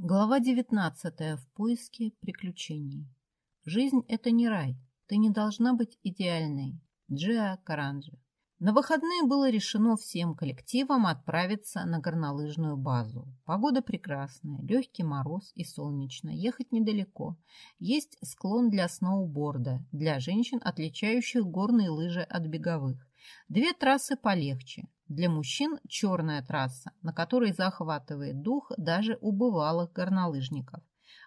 Глава девятнадцатая. В поиске приключений. Жизнь – это не рай. Ты не должна быть идеальной. Джиа Каранджи. На выходные было решено всем коллективам отправиться на горнолыжную базу. Погода прекрасная, легкий мороз и солнечно, ехать недалеко. Есть склон для сноуборда, для женщин, отличающих горные лыжи от беговых. Две трассы полегче, для мужчин черная трасса, на которой захватывает дух даже у бывалых горнолыжников.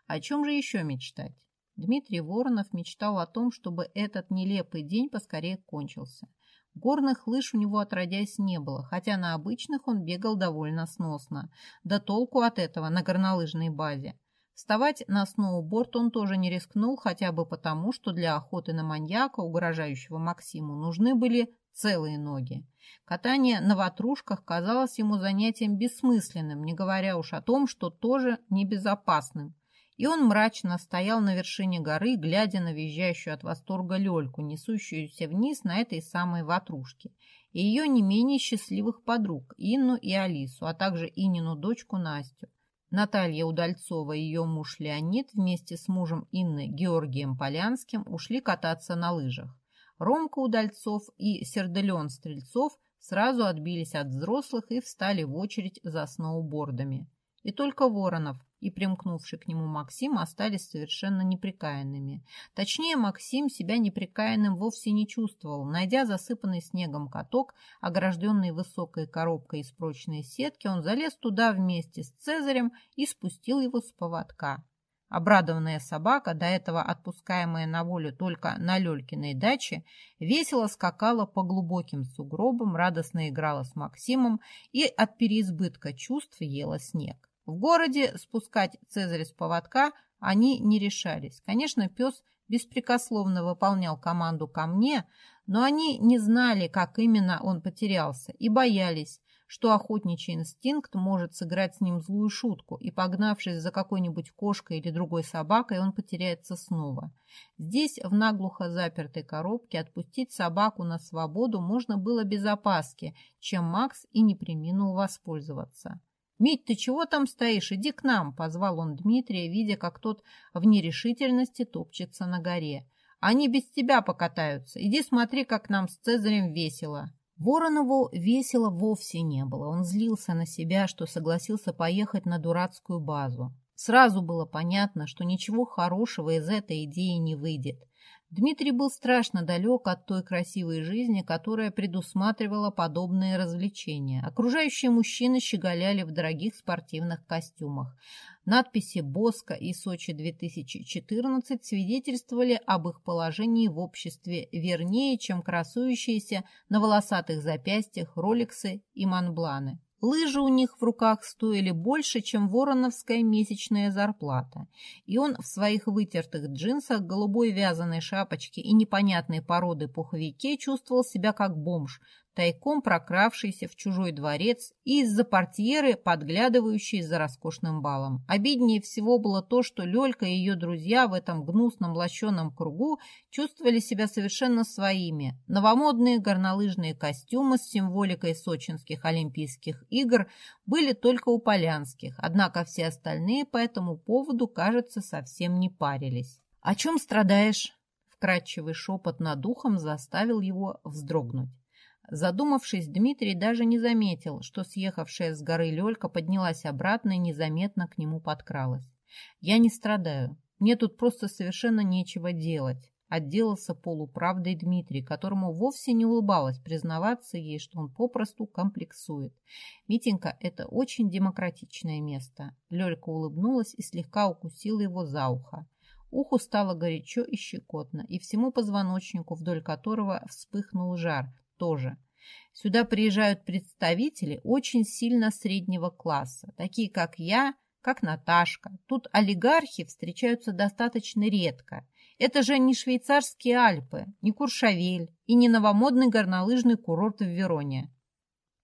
О чем же еще мечтать? Дмитрий Воронов мечтал о том, чтобы этот нелепый день поскорее кончился. Горных лыж у него отродясь не было, хотя на обычных он бегал довольно сносно. Да толку от этого на горнолыжной базе. Вставать на сноуборд он тоже не рискнул, хотя бы потому, что для охоты на маньяка, угрожающего Максиму, нужны были целые ноги. Катание на ватрушках казалось ему занятием бессмысленным, не говоря уж о том, что тоже небезопасным. И он мрачно стоял на вершине горы, глядя на визжающую от восторга Лёльку, несущуюся вниз на этой самой ватрушке, и ее не менее счастливых подруг, Инну и Алису, а также Инину дочку Настю. Наталья Удальцова и ее муж Леонид вместе с мужем Инны Георгием Полянским ушли кататься на лыжах. Ромка Удальцов и Серделен Стрельцов сразу отбились от взрослых и встали в очередь за сноубордами. И только Воронов и примкнувший к нему Максим остались совершенно неприкаянными. Точнее, Максим себя неприкаянным вовсе не чувствовал. Найдя засыпанный снегом каток, огражденный высокой коробкой из прочной сетки, он залез туда вместе с Цезарем и спустил его с поводка. Обрадованная собака, до этого отпускаемая на волю только на Лёлькиной даче, весело скакала по глубоким сугробам, радостно играла с Максимом и от переизбытка чувств ела снег. В городе спускать Цезаря с поводка они не решались. Конечно, пес беспрекословно выполнял команду ко мне, но они не знали, как именно он потерялся, и боялись, что охотничий инстинкт может сыграть с ним злую шутку, и, погнавшись за какой-нибудь кошкой или другой собакой, он потеряется снова. Здесь, в наглухо запертой коробке, отпустить собаку на свободу можно было без опаски, чем Макс и не приминул воспользоваться. «Мить, ты чего там стоишь? Иди к нам!» — позвал он Дмитрия, видя, как тот в нерешительности топчется на горе. «Они без тебя покатаются. Иди смотри, как нам с Цезарем весело!» Воронову весело вовсе не было. Он злился на себя, что согласился поехать на дурацкую базу. Сразу было понятно, что ничего хорошего из этой идеи не выйдет. Дмитрий был страшно далек от той красивой жизни, которая предусматривала подобные развлечения. Окружающие мужчины щеголяли в дорогих спортивных костюмах. Надписи «Боско» и «Сочи-2014» свидетельствовали об их положении в обществе вернее, чем красующиеся на волосатых запястьях роликсы и манбланы. Лыжи у них в руках стоили больше, чем вороновская месячная зарплата, и он в своих вытертых джинсах, голубой вязаной шапочке и непонятной породы пуховике чувствовал себя как бомж, тайком прокравшийся в чужой дворец и из-за портьеры, подглядывающий за роскошным балом. Обиднее всего было то, что Лёлька и ее друзья в этом гнусном лощеном кругу чувствовали себя совершенно своими. Новомодные горнолыжные костюмы с символикой сочинских Олимпийских игр были только у Полянских, однако все остальные по этому поводу, кажется, совсем не парились. «О чем страдаешь?» Вкрадчивый шепот над ухом заставил его вздрогнуть. Задумавшись, Дмитрий даже не заметил, что съехавшая с горы Лёлька поднялась обратно и незаметно к нему подкралась. «Я не страдаю. Мне тут просто совершенно нечего делать», — отделался полуправдой Дмитрий, которому вовсе не улыбалось признаваться ей, что он попросту комплексует. «Митенька — это очень демократичное место». Лёлька улыбнулась и слегка укусила его за ухо. Уху стало горячо и щекотно, и всему позвоночнику, вдоль которого вспыхнул жар, тоже. Сюда приезжают представители очень сильно среднего класса, такие как я, как Наташка. Тут олигархи встречаются достаточно редко. Это же не швейцарские Альпы, не Куршавель и не новомодный горнолыжный курорт в Вероне.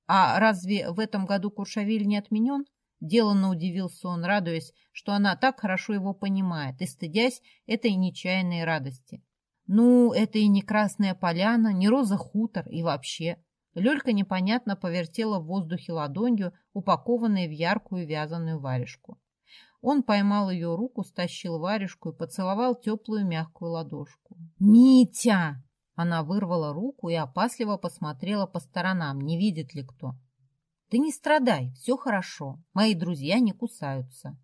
А разве в этом году Куршавель не отменен? Деланно удивился он, радуясь, что она так хорошо его понимает и стыдясь этой нечаянной радости. Ну, это и не Красная Поляна, не Роза Хутор и вообще. Лёлька непонятно повертела в воздухе ладонью, упакованной в яркую вязаную варежку. Он поймал ее руку, стащил варежку и поцеловал теплую мягкую ладошку. «Митя!» Она вырвала руку и опасливо посмотрела по сторонам, не видит ли кто. «Ты не страдай, все хорошо. Мои друзья не кусаются».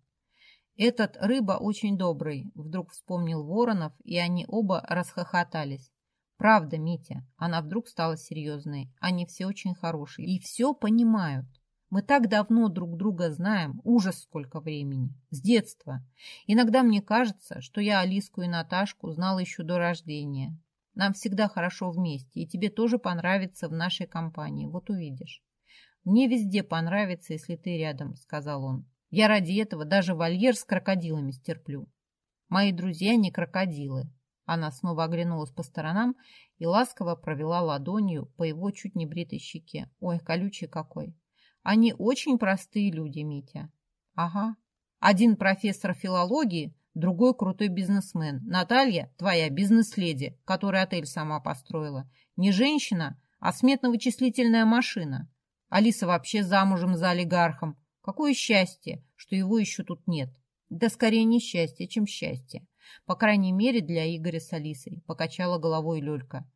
«Этот рыба очень добрый», — вдруг вспомнил Воронов, и они оба расхохотались. «Правда, Митя». Она вдруг стала серьезной. «Они все очень хорошие и все понимают. Мы так давно друг друга знаем, ужас сколько времени, с детства. Иногда мне кажется, что я Алиску и Наташку знала еще до рождения. Нам всегда хорошо вместе, и тебе тоже понравится в нашей компании, вот увидишь. Мне везде понравится, если ты рядом, сказал он. Я ради этого даже вольер с крокодилами стерплю. Мои друзья не крокодилы. Она снова оглянулась по сторонам и ласково провела ладонью по его чуть не бритой щеке. Ой, колючий какой. Они очень простые люди, Митя. Ага. Один профессор филологии, другой крутой бизнесмен. Наталья, твоя бизнес-леди, которая отель сама построила. Не женщина, а сметно-вычислительная машина. Алиса вообще замужем за олигархом. Какое счастье, что его еще тут нет. Да скорее несчастье, чем счастье. По крайней мере, для Игоря с Алисой, покачала головой Лёлька.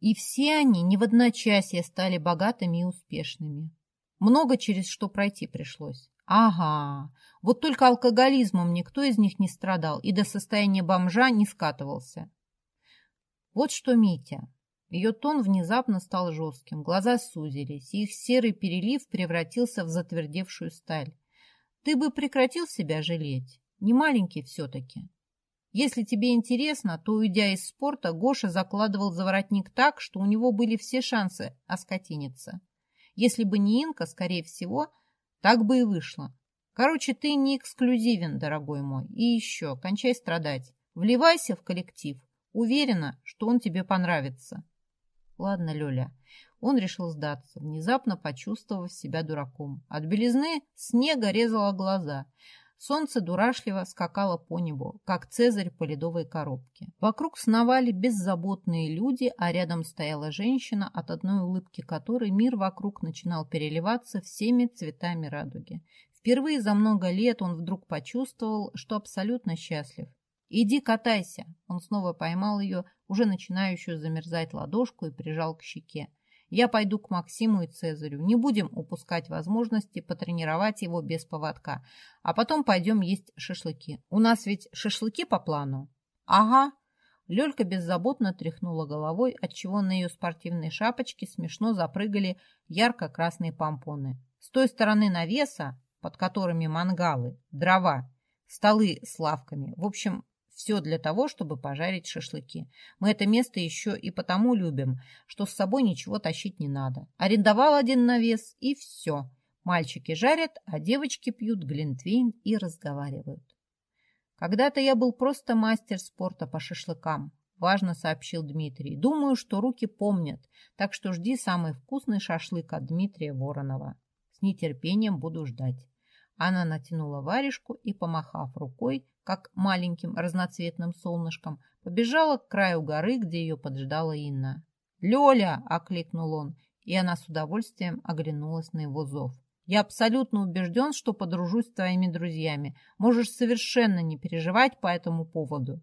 И все они не в одночасье стали богатыми и успешными. Много через что пройти пришлось. Ага, вот только алкоголизмом никто из них не страдал и до состояния бомжа не скатывался. Вот что, Митя. Ее тон внезапно стал жестким, глаза сузились, и их серый перелив превратился в затвердевшую сталь. Ты бы прекратил себя жалеть, не маленький все-таки. Если тебе интересно, то, уйдя из спорта, Гоша закладывал заворотник так, что у него были все шансы оскотиниться. Если бы не Инка, скорее всего, так бы и вышло. Короче, ты не эксклюзивен, дорогой мой. И еще, кончай страдать. Вливайся в коллектив. Уверена, что он тебе понравится. Ладно, Лёля. Он решил сдаться, внезапно почувствовав себя дураком. От белизны снега резало глаза. Солнце дурашливо скакало по небу, как цезарь по ледовой коробке. Вокруг сновали беззаботные люди, а рядом стояла женщина, от одной улыбки которой мир вокруг начинал переливаться всеми цветами радуги. Впервые за много лет он вдруг почувствовал, что абсолютно счастлив. «Иди катайся!» Он снова поймал ее, уже начинающую замерзать ладошку, и прижал к щеке. Я пойду к Максиму и Цезарю. Не будем упускать возможности потренировать его без поводка. А потом пойдем есть шашлыки. У нас ведь шашлыки по плану? Ага. Лёлька беззаботно тряхнула головой, отчего на ее спортивной шапочке смешно запрыгали ярко-красные помпоны. С той стороны навеса, под которыми мангалы, дрова, столы с лавками. В общем, все для того, чтобы пожарить шашлыки. Мы это место еще и потому любим, что с собой ничего тащить не надо. Арендовал один навес и все. Мальчики жарят, а девочки пьют глинтвейн и разговаривают. Когда-то я был просто мастер спорта по шашлыкам, важно сообщил Дмитрий. Думаю, что руки помнят, так что жди самый вкусный шашлык от Дмитрия Воронова. С нетерпением буду ждать. Она натянула варежку и, помахав рукой, как маленьким разноцветным солнышком, побежала к краю горы, где ее поджидала Инна. «Лёля!» — окликнул он, и она с удовольствием оглянулась на его зов. «Я абсолютно убежден, что подружусь с твоими друзьями. Можешь совершенно не переживать по этому поводу».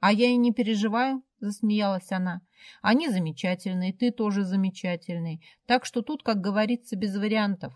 «А я и не переживаю», — засмеялась она. «Они замечательные, ты тоже замечательный, так что тут, как говорится, без вариантов.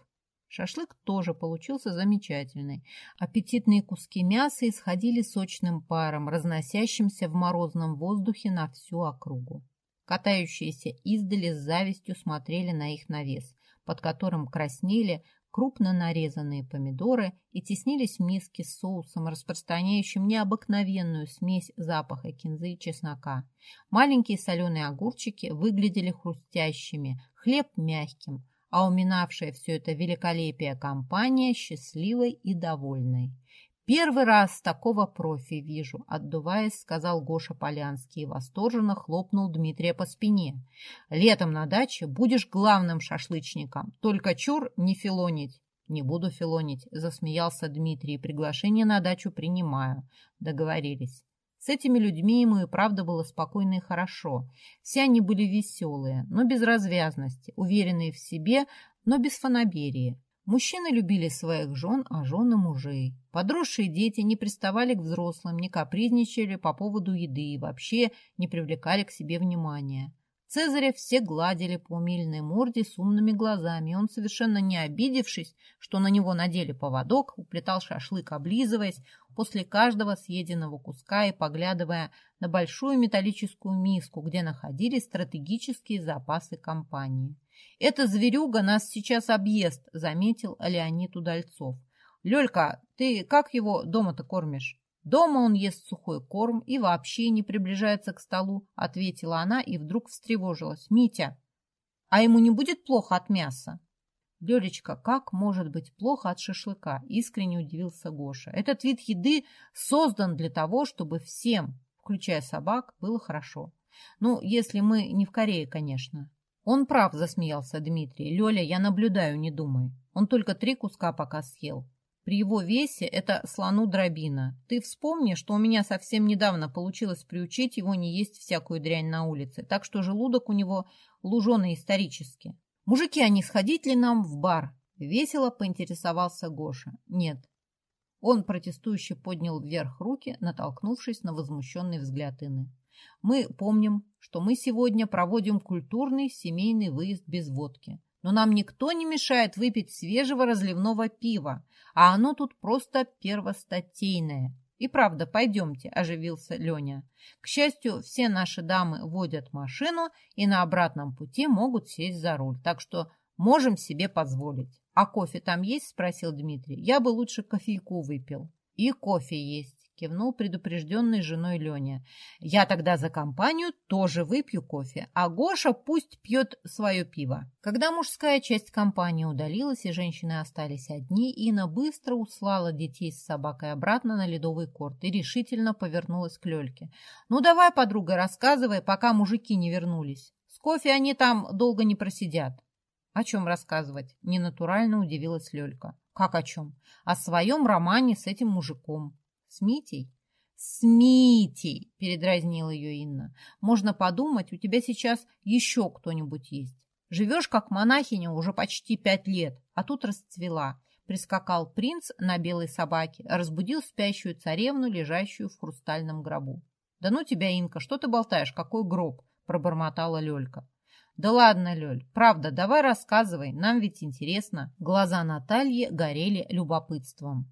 Шашлык тоже получился замечательный. Аппетитные куски мяса исходили сочным паром, разносящимся в морозном воздухе на всю округу. Катающиеся издали с завистью смотрели на их навес, под которым краснели крупно нарезанные помидоры и теснились в миске с соусом, распространяющим необыкновенную смесь запаха кинзы и чеснока. Маленькие соленые огурчики выглядели хрустящими, хлеб мягким, а уминавшая все это великолепие компания счастливой и довольной. «Первый раз такого профи вижу», — отдуваясь, сказал Гоша Полянский и восторженно хлопнул Дмитрия по спине. «Летом на даче будешь главным шашлычником, только чур не филонить». «Не буду филонить», — засмеялся Дмитрий. «Приглашение на дачу принимаю». Договорились. С этими людьми ему и правда было спокойно и хорошо. Все они были веселые, но без развязности, уверенные в себе, но без фанаберии. Мужчины любили своих жен, а жены мужей. Подросшие дети не приставали к взрослым, не капризничали по поводу еды и вообще не привлекали к себе внимания. Цезаря все гладили по умильной морде с умными глазами, и он, совершенно не обидевшись, что на него надели поводок, уплетал шашлык, облизываясь после каждого съеденного куска и поглядывая на большую металлическую миску, где находились стратегические запасы компании. «Эта зверюга нас сейчас объест», — заметил Леонид Удальцов. «Лёлька, ты как его дома-то кормишь?» Дома он ест сухой корм и вообще не приближается к столу, ответила она и вдруг встревожилась. Митя, а ему не будет плохо от мяса? Лёлечка, как может быть плохо от шашлыка? Искренне удивился Гоша. Этот вид еды создан для того, чтобы всем, включая собак, было хорошо. Ну, если мы не в Корее, конечно. Он прав, засмеялся Дмитрий. Лёля, я наблюдаю, не думай. Он только три куска пока съел. При его весе это слону дробина. Ты вспомни, что у меня совсем недавно получилось приучить его не есть всякую дрянь на улице, так что желудок у него луженый исторически. Мужики, а не сходить ли нам в бар? Весело поинтересовался Гоша. Нет. Он протестующе поднял вверх руки, натолкнувшись на возмущенный взгляд Инны. Мы помним, что мы сегодня проводим культурный семейный выезд без водки но нам никто не мешает выпить свежего разливного пива, а оно тут просто первостатейное. И правда, пойдемте, оживился Леня. К счастью, все наши дамы водят машину и на обратном пути могут сесть за руль, так что можем себе позволить. А кофе там есть? спросил Дмитрий. Я бы лучше кофейку выпил. И кофе есть кивнул предупрежденной женой Леня. «Я тогда за компанию тоже выпью кофе, а Гоша пусть пьет свое пиво». Когда мужская часть компании удалилась и женщины остались одни, Инна быстро услала детей с собакой обратно на ледовый корт и решительно повернулась к Лельке. «Ну давай, подруга, рассказывай, пока мужики не вернулись. С кофе они там долго не просидят». «О чем рассказывать?» – ненатурально удивилась Лелька. «Как о чем?» «О своем романе с этим мужиком. С Митей? С Митей, передразнила ее Инна. Можно подумать, у тебя сейчас еще кто-нибудь есть. Живешь как монахиня уже почти пять лет, а тут расцвела. Прискакал принц на белой собаке, разбудил спящую царевну, лежащую в хрустальном гробу. «Да ну тебя, Инка, что ты болтаешь? Какой гроб?» – пробормотала Лёлька. «Да ладно, Лёль, правда, давай рассказывай, нам ведь интересно». Глаза Натальи горели любопытством.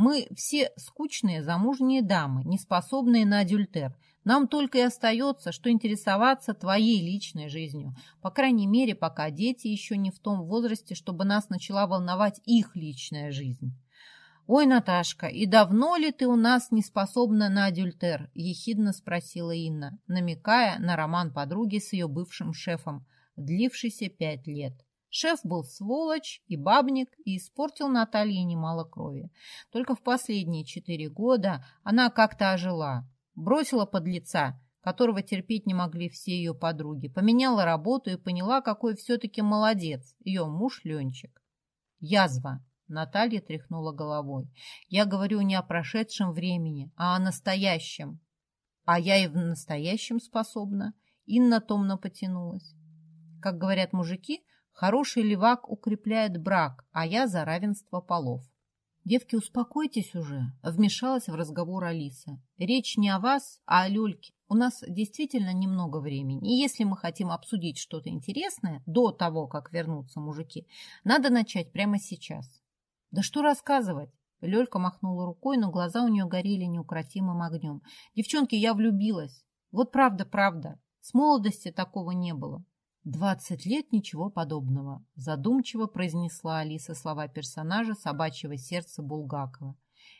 Мы все скучные замужние дамы, не способные на адюльтер. Нам только и остается, что интересоваться твоей личной жизнью. По крайней мере, пока дети еще не в том возрасте, чтобы нас начала волновать их личная жизнь. «Ой, Наташка, и давно ли ты у нас не способна на адюльтер?» – ехидно спросила Инна, намекая на роман подруги с ее бывшим шефом, длившийся пять лет. Шеф был сволочь и бабник и испортил Наталье немало крови. Только в последние четыре года она как-то ожила, бросила под лица, которого терпеть не могли все ее подруги, поменяла работу и поняла, какой все-таки молодец ее муж Ленчик. Язва. Наталья тряхнула головой. Я говорю не о прошедшем времени, а о настоящем. А я и в настоящем способна. Инна томно потянулась. Как говорят мужики, Хороший левак укрепляет брак, а я за равенство полов. Девки, успокойтесь уже, вмешалась в разговор Алиса. Речь не о вас, а о Лёльке. У нас действительно немного времени, и если мы хотим обсудить что-то интересное до того, как вернутся мужики, надо начать прямо сейчас. Да что рассказывать? Лёлька махнула рукой, но глаза у нее горели неукротимым огнем. Девчонки, я влюбилась. Вот правда, правда. С молодости такого не было. «Двадцать лет ничего подобного», – задумчиво произнесла Алиса слова персонажа собачьего сердца Булгакова.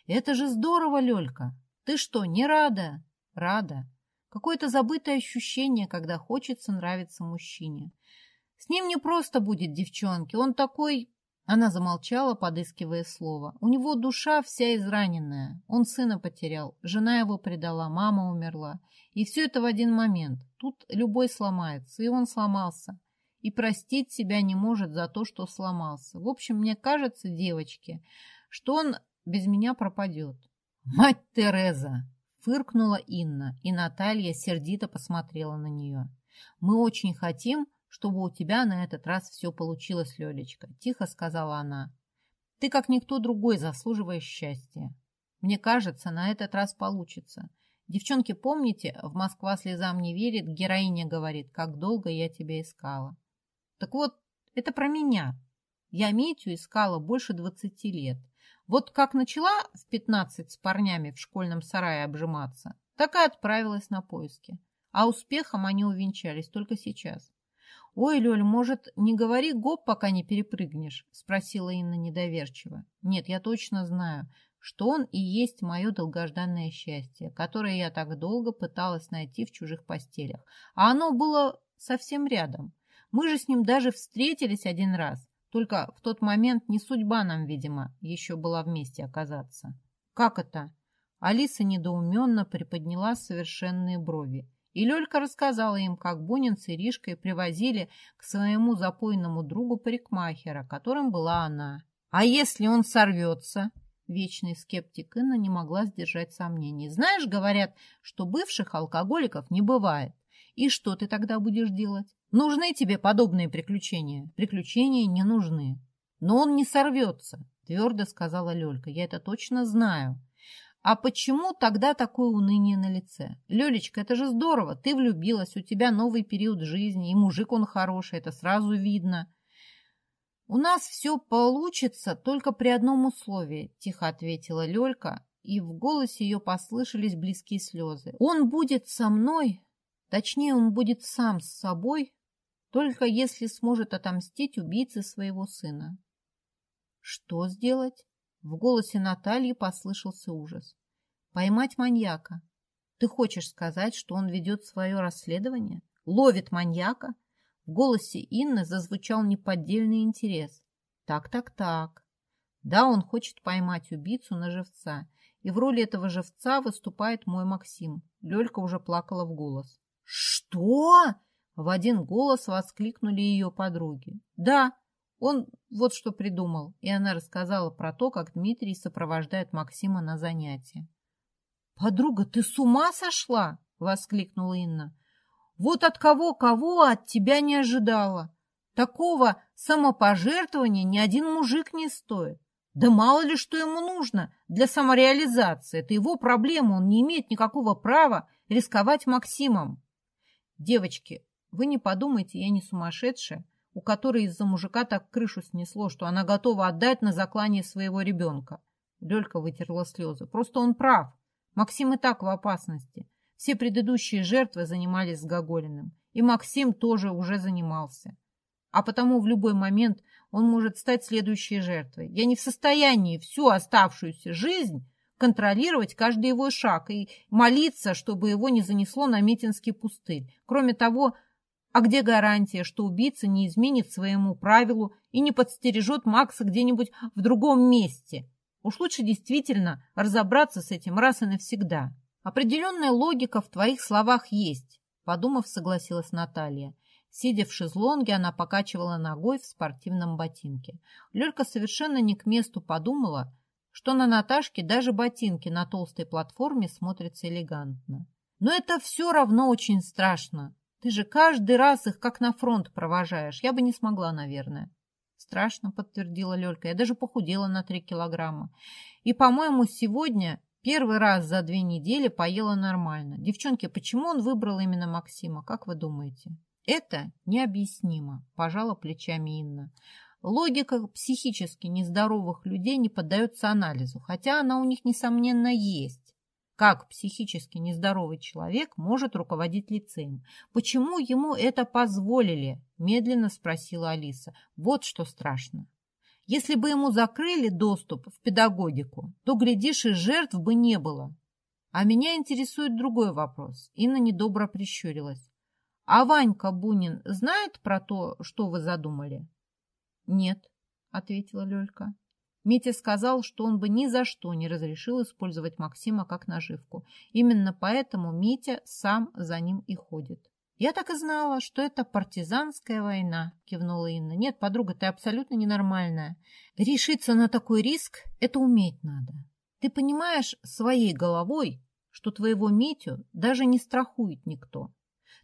«Это же здорово, Лёлька! Ты что, не рада?» «Рада. Какое-то забытое ощущение, когда хочется нравиться мужчине. С ним не просто будет, девчонки, он такой...» Она замолчала, подыскивая слово. У него душа вся израненная. Он сына потерял, жена его предала, мама умерла. И все это в один момент. Тут любой сломается, и он сломался. И простить себя не может за то, что сломался. В общем, мне кажется, девочки, что он без меня пропадет. «Мать Тереза!» — фыркнула Инна, и Наталья сердито посмотрела на нее. «Мы очень хотим, чтобы у тебя на этот раз все получилось, Лелечка», — тихо сказала она. Ты, как никто другой, заслуживаешь счастья. Мне кажется, на этот раз получится. Девчонки, помните, в «Москва слезам не верит» героиня говорит, как долго я тебя искала. Так вот, это про меня. Я Митю искала больше двадцати лет. Вот как начала в пятнадцать с парнями в школьном сарае обжиматься, так и отправилась на поиски. А успехом они увенчались только сейчас. «Ой, Лёль, может, не говори гоп, пока не перепрыгнешь?» — спросила Инна недоверчиво. «Нет, я точно знаю, что он и есть мое долгожданное счастье, которое я так долго пыталась найти в чужих постелях. А оно было совсем рядом. Мы же с ним даже встретились один раз. Только в тот момент не судьба нам, видимо, еще была вместе оказаться. Как это? Алиса недоуменно приподняла совершенные брови. И Лёлька рассказала им, как Бунин с Иришкой привозили к своему запойному другу парикмахера, которым была она. «А если он сорвется?» Вечный скептик Инна не могла сдержать сомнений. «Знаешь, говорят, что бывших алкоголиков не бывает. И что ты тогда будешь делать? Нужны тебе подобные приключения? Приключения не нужны. Но он не сорвется, твердо сказала Лёлька. Я это точно знаю. А почему тогда такое уныние на лице? Лёлечка, это же здорово. Ты влюбилась, у тебя новый период жизни, и мужик он хороший, это сразу видно. У нас все получится только при одном условии, тихо ответила Лёлька, и в голосе ее послышались близкие слезы. Он будет со мной, точнее, он будет сам с собой только если сможет отомстить убийце своего сына. Что сделать? В голосе Натальи послышался ужас. Поймать маньяка. Ты хочешь сказать, что он ведет свое расследование? Ловит маньяка? В голосе Инны зазвучал неподдельный интерес. Так, так, так. Да, он хочет поймать убийцу на живца. И в роли этого живца выступает мой Максим. Лёлька уже плакала в голос. «Что?» В один голос воскликнули ее подруги. «Да, он вот что придумал». И она рассказала про то, как Дмитрий сопровождает Максима на занятия. «Подруга, ты с ума сошла?» — воскликнула Инна. «Вот от кого-кого от тебя не ожидала. Такого самопожертвования ни один мужик не стоит. Да мало ли что ему нужно для самореализации. Это его проблема, он не имеет никакого права рисковать Максимом. Девочки, вы не подумайте, я не сумасшедшая, у которой из-за мужика так крышу снесло, что она готова отдать на заклание своего ребенка. Лёлька вытерла слезы. Просто он прав. Максим и так в опасности. Все предыдущие жертвы занимались с Гоголиным. И Максим тоже уже занимался. А потому в любой момент он может стать следующей жертвой. Я не в состоянии всю оставшуюся жизнь контролировать каждый его шаг и молиться, чтобы его не занесло на Митинский пустырь. Кроме того, а где гарантия, что убийца не изменит своему правилу и не подстережет Макса где-нибудь в другом месте? Уж лучше действительно разобраться с этим раз и навсегда. Определенная логика в твоих словах есть, подумав, согласилась Наталья. Сидя в шезлонге, она покачивала ногой в спортивном ботинке. Лёлька совершенно не к месту подумала, что на Наташке даже ботинки на толстой платформе смотрятся элегантно. Но это все равно очень страшно. Ты же каждый раз их как на фронт провожаешь. Я бы не смогла, наверное. Страшно, подтвердила Лёлька. Я даже похудела на три килограмма. И, по-моему, сегодня первый раз за две недели поела нормально. Девчонки, почему он выбрал именно Максима? Как вы думаете? Это необъяснимо, пожала плечами Инна. Логика психически нездоровых людей не поддается анализу, хотя она у них, несомненно, есть. Как психически нездоровый человек может руководить лицеем? Почему ему это позволили? Медленно спросила Алиса. Вот что страшно. Если бы ему закрыли доступ в педагогику, то, глядишь, и жертв бы не было. А меня интересует другой вопрос. Инна недобро прищурилась. А Ванька Бунин знает про то, что вы задумали? Нет, ответила Лёлька. Митя сказал, что он бы ни за что не разрешил использовать Максима как наживку. Именно поэтому Митя сам за ним и ходит. «Я так и знала, что это партизанская война», — кивнула Инна. «Нет, подруга, ты абсолютно ненормальная. Решиться на такой риск — это уметь надо. Ты понимаешь своей головой, что твоего Митю даже не страхует никто.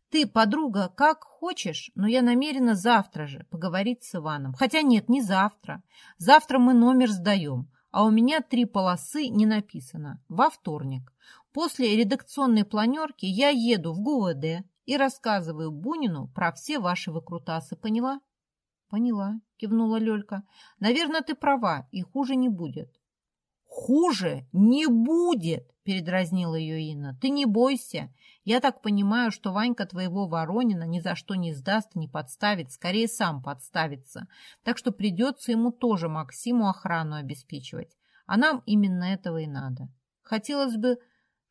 Ты, подруга, как хочешь, но я намерена завтра же поговорить с Иваном. Хотя нет, не завтра. Завтра мы номер сдаем, а у меня три полосы не написано. Во вторник. После редакционной планерки я еду в ГУВД и рассказываю Бунину про все ваши выкрутасы. Поняла? Поняла, кивнула Лёлька. Наверное, ты права, и хуже не будет. Хуже не будет, передразнила ее Инна. Ты не бойся. Я так понимаю, что Ванька твоего Воронина ни за что не сдаст, не подставит, скорее сам подставится. Так что придется ему тоже Максиму охрану обеспечивать. А нам именно этого и надо. Хотелось бы,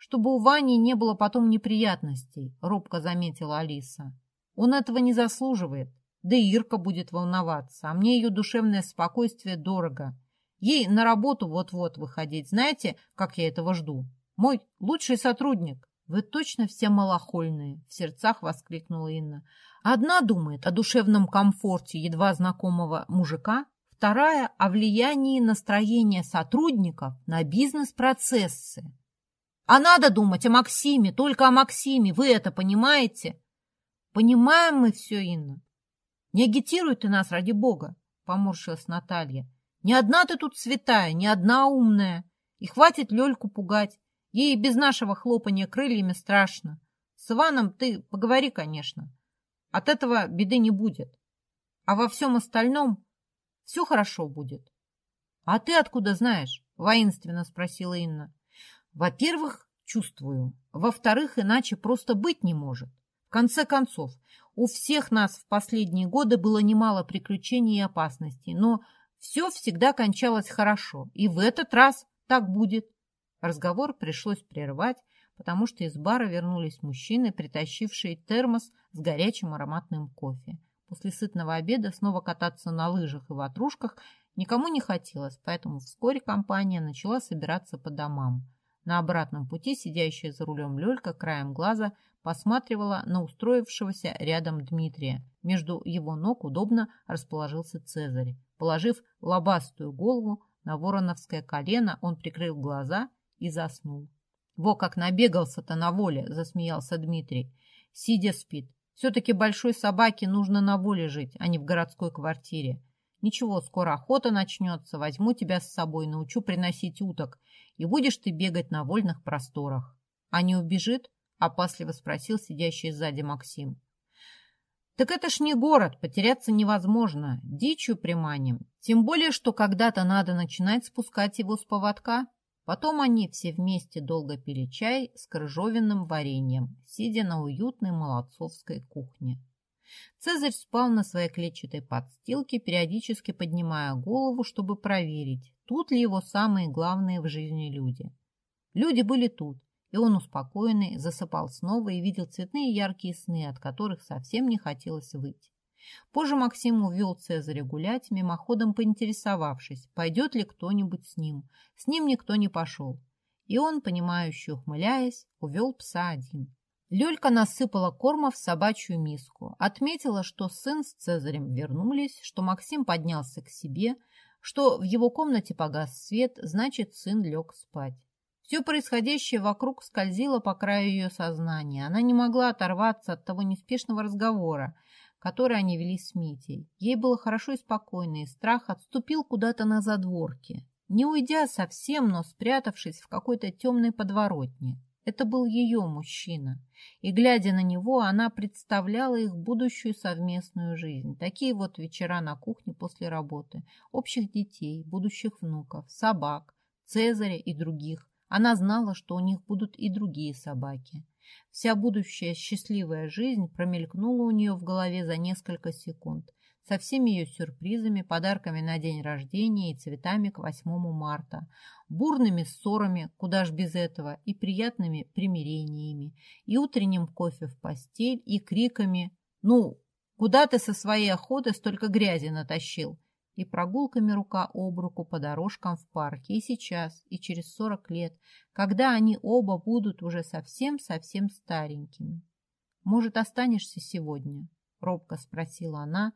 чтобы у Вани не было потом неприятностей, робко заметила Алиса. Он этого не заслуживает. Да и Ирка будет волноваться, а мне ее душевное спокойствие дорого. Ей на работу вот-вот выходить. Знаете, как я этого жду? Мой лучший сотрудник. Вы точно все малохольные, в сердцах воскликнула Инна. Одна думает о душевном комфорте едва знакомого мужика, вторая о влиянии настроения сотрудников на бизнес-процессы. А надо думать о Максиме, только о Максиме, вы это понимаете? Понимаем мы все, Инна. Не агитируй ты нас, ради бога, поморщилась Наталья. Ни одна ты тут святая, ни одна умная. И хватит Лёльку пугать. Ей без нашего хлопания крыльями страшно. С Иваном ты поговори, конечно. От этого беды не будет. А во всем остальном все хорошо будет. — А ты откуда знаешь? — воинственно спросила Инна. — Во-первых, чувствую. Во-вторых, иначе просто быть не может. В конце концов, у всех нас в последние годы было немало приключений и опасностей, но все всегда кончалось хорошо, и в этот раз так будет. Разговор пришлось прервать, потому что из бара вернулись мужчины, притащившие термос с горячим ароматным кофе. После сытного обеда снова кататься на лыжах и ватрушках никому не хотелось, поэтому вскоре компания начала собираться по домам. На обратном пути сидящая за рулем Лёлька краем глаза посматривала на устроившегося рядом Дмитрия. Между его ног удобно расположился Цезарь. Положив лобастую голову на вороновское колено, он прикрыл глаза и заснул. «Во как набегался-то на воле!» – засмеялся Дмитрий. «Сидя спит. Все-таки большой собаке нужно на воле жить, а не в городской квартире. Ничего, скоро охота начнется, возьму тебя с собой, научу приносить уток, и будешь ты бегать на вольных просторах. А не убежит? Опасливо спросил сидящий сзади Максим. Так это ж не город, потеряться невозможно. Дичью приманим. Тем более, что когда-то надо начинать спускать его с поводка. Потом они все вместе долго пили чай с крыжовенным вареньем, сидя на уютной молодцовской кухне. Цезарь спал на своей клетчатой подстилке, периодически поднимая голову, чтобы проверить, тут ли его самые главные в жизни люди. Люди были тут, и он, успокоенный, засыпал снова и видел цветные яркие сны, от которых совсем не хотелось выйти. Позже Максим увел Цезаря гулять, мимоходом поинтересовавшись, пойдет ли кто-нибудь с ним. С ним никто не пошел. И он, понимающе ухмыляясь, увел пса один. Лёлька насыпала корма в собачью миску, отметила, что сын с Цезарем вернулись, что Максим поднялся к себе, что в его комнате погас свет, значит, сын лег спать. Все происходящее вокруг скользило по краю ее сознания. Она не могла оторваться от того неспешного разговора, который они вели с Митей. Ей было хорошо и спокойно, и страх отступил куда-то на задворке, не уйдя совсем, но спрятавшись в какой-то темной подворотне. Это был ее мужчина, и, глядя на него, она представляла их будущую совместную жизнь. Такие вот вечера на кухне после работы, общих детей, будущих внуков, собак, Цезаря и других, она знала, что у них будут и другие собаки. Вся будущая счастливая жизнь промелькнула у нее в голове за несколько секунд, со всеми ее сюрпризами, подарками на день рождения и цветами к 8 марта, бурными ссорами, куда ж без этого, и приятными примирениями, и утренним кофе в постель, и криками «Ну, куда ты со своей охоты столько грязи натащил?» и прогулками рука об руку по дорожкам в парке, и сейчас, и через сорок лет, когда они оба будут уже совсем-совсем старенькими. «Может, останешься сегодня?» — робко спросила она,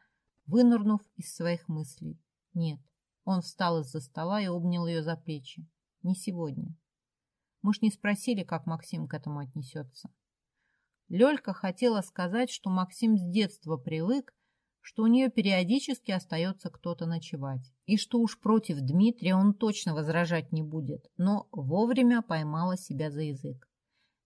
вынырнув из своих мыслей. «Нет». Он встал из-за стола и обнял ее за плечи. «Не сегодня. Мы ж не спросили, как Максим к этому отнесется». Лёлька хотела сказать, что Максим с детства привык, что у нее периодически остается кто-то ночевать, и что уж против Дмитрия он точно возражать не будет, но вовремя поймала себя за язык.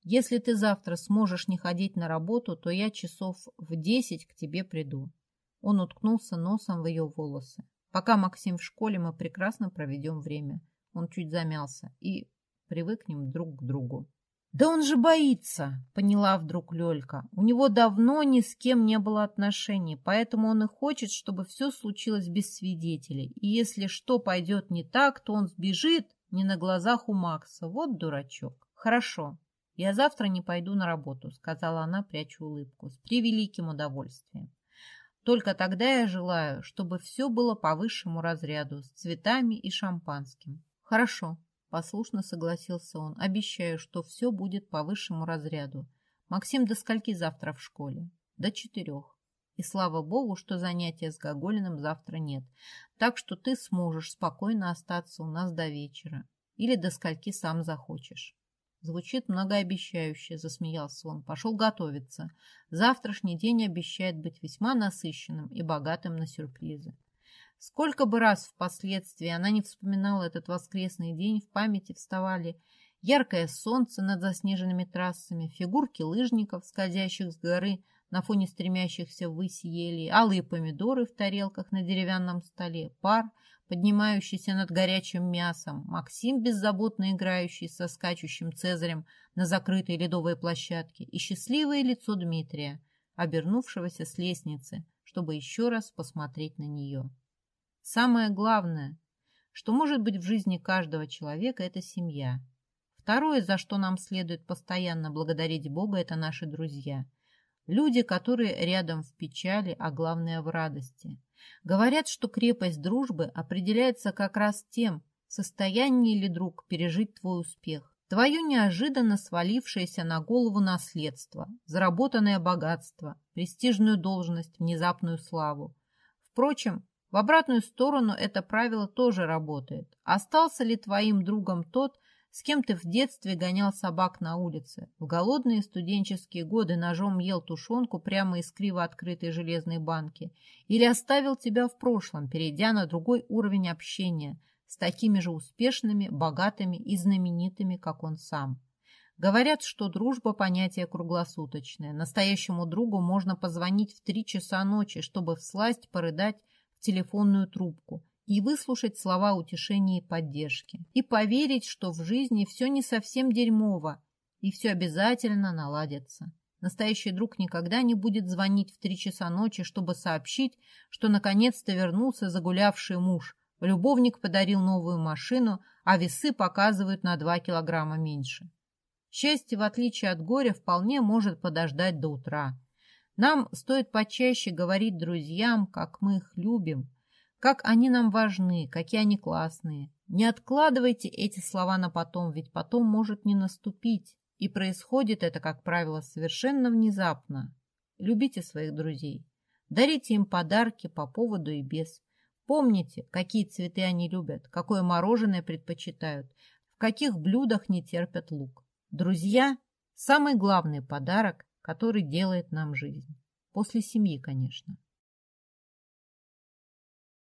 Если ты завтра сможешь не ходить на работу, то я часов в десять к тебе приду. Он уткнулся носом в ее волосы. Пока Максим в школе, мы прекрасно проведем время. Он чуть замялся и привыкнем друг к другу. «Да он же боится!» — поняла вдруг Лёлька. «У него давно ни с кем не было отношений, поэтому он и хочет, чтобы все случилось без свидетелей. И если что пойдет не так, то он сбежит не на глазах у Макса. Вот дурачок. Хорошо, я завтра не пойду на работу», — сказала она, пряча улыбку. «С превеликим удовольствием. Только тогда я желаю, чтобы все было по высшему разряду, с цветами и шампанским». «Хорошо», Послушно согласился он. Обещаю, что все будет по высшему разряду. Максим до скольки завтра в школе? До четырех. И слава богу, что занятия с Гоголиным завтра нет. Так что ты сможешь спокойно остаться у нас до вечера. Или до скольки сам захочешь. Звучит многообещающе, засмеялся он. Пошел готовиться. Завтрашний день обещает быть весьма насыщенным и богатым на сюрпризы. Сколько бы раз впоследствии она не вспоминала этот воскресный день, в памяти вставали яркое солнце над заснеженными трассами, фигурки лыжников, скользящих с горы на фоне стремящихся ввысь ели, алые помидоры в тарелках на деревянном столе, пар, поднимающийся над горячим мясом, Максим, беззаботно играющий со скачущим Цезарем на закрытой ледовой площадке, и счастливое лицо Дмитрия, обернувшегося с лестницы, чтобы еще раз посмотреть на нее. Самое главное, что может быть в жизни каждого человека, это семья. Второе, за что нам следует постоянно благодарить Бога, это наши друзья. Люди, которые рядом в печали, а главное в радости. Говорят, что крепость дружбы определяется как раз тем, в состоянии ли друг пережить твой успех. Твое неожиданно свалившееся на голову наследство, заработанное богатство, престижную должность, внезапную славу. Впрочем, в обратную сторону это правило тоже работает. Остался ли твоим другом тот, с кем ты в детстве гонял собак на улице, в голодные студенческие годы ножом ел тушенку прямо из криво открытой железной банки, или оставил тебя в прошлом, перейдя на другой уровень общения с такими же успешными, богатыми и знаменитыми, как он сам. Говорят, что дружба – понятие круглосуточное. Настоящему другу можно позвонить в три часа ночи, чтобы всласть порыдать телефонную трубку и выслушать слова утешения и поддержки, и поверить, что в жизни все не совсем дерьмово, и все обязательно наладится. Настоящий друг никогда не будет звонить в три часа ночи, чтобы сообщить, что наконец-то вернулся загулявший муж. Любовник подарил новую машину, а весы показывают на два килограмма меньше. Счастье, в отличие от горя, вполне может подождать до утра. Нам стоит почаще говорить друзьям, как мы их любим, как они нам важны, какие они классные. Не откладывайте эти слова на потом, ведь потом может не наступить. И происходит это, как правило, совершенно внезапно. Любите своих друзей. Дарите им подарки по поводу и без. Помните, какие цветы они любят, какое мороженое предпочитают, в каких блюдах не терпят лук. Друзья – самый главный подарок, который делает нам жизнь. После семьи, конечно.